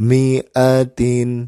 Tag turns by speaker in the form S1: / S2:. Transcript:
S1: مئة